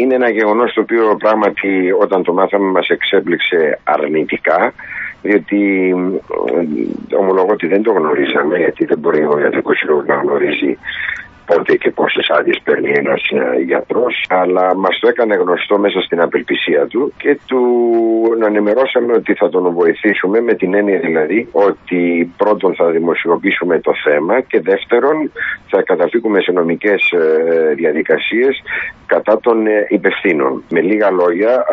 Είναι ένα γεγονός το οποίο πράγματι όταν το μάθαμε μας εξέπληξε αρνητικά διότι ε, ομολογώ ότι δεν το γνωρίσαμε γιατί δεν μπορεί ο ιατρικός σύλλογος να γνωρίζει πότε και πόσες άδειες παίρνει ένας ε, γιατρός, αλλά μας το έκανε γνωστό μέσα στην απελπισία του και του ενημερώσαμε ότι θα τον βοηθήσουμε με την έννοια δηλαδή ότι πρώτον θα δημοσιοποιήσουμε το θέμα και δεύτερον θα καταφύγουμε σε νομικές ε, διαδικασίες κατά των ε, υπευθύνων. Με λίγα λόγια,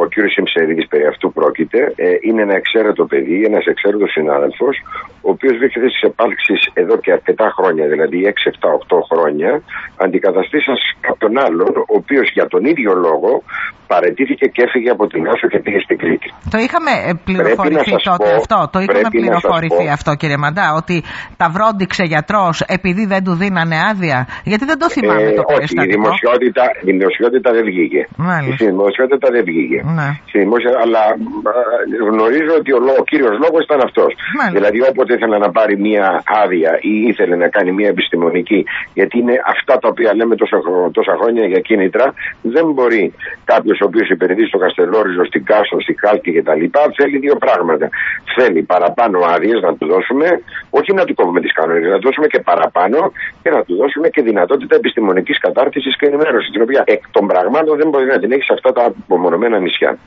ο κύριος Σιμψερίδης περί αυτού πρόκειται. Είναι ένα εξαίρετο παιδί, ένας εξαίρετος συνάδελφος, ο οποίος βρίσκεται στις επάλξεις εδώ και αρκετά χρόνια, δηλαδή 6, 7, 8 χρόνια, αντικαταστήσαν κάποιον άλλον, ο οποίος για τον ίδιο λόγο παρετήθηκε και έφυγε από την Άσο και πήγε στην Κρήτη. Το είχαμε ε, πληροφορηθεί τότε πω, αυτό. Το είχαμε πληροφορηθεί αυτό, κύριε Μαντά, ότι τα βρόντιξε γιατρός επειδή δεν του δίνανε άδεια. Γιατί δεν το θυμάμαι ε, το περιστατικό. Όχι, η δημοσιότητα, η δημοσιότητα δεν βγήκε. Μάλιστα. Η δημοσιότητα δεν βγήκε. Ναι. Δημοσια... Αλλά γνωρίζω ότι ο, ο κύριος λόγος ήταν αυτός. Δηλαδή, όποτε ήθελε να πάρει μία άδεια ή ήθελε να κάνει μία επιστημονική, γιατί είναι αυτά τα οποία λέμε τόσα, τόσα χρόνια για κίνητρα, δεν μπορεί κάποιος ο οποίο επενδύει στο Καστελόριζο, στην Κάστρο, στην Χάλκη κτλ. θέλει δύο πράγματα. Θέλει παραπάνω άδειες να του δώσουμε, όχι να του κόβουμε τις κανόνες, να του δώσουμε και παραπάνω και να του δώσουμε και δυνατότητα επιστημονικής κατάρτισης και ενημέρωσης, την οποία εκ των πραγμάτων δεν μπορεί να την έχεις σε αυτά τα απομονωμένα νησιά.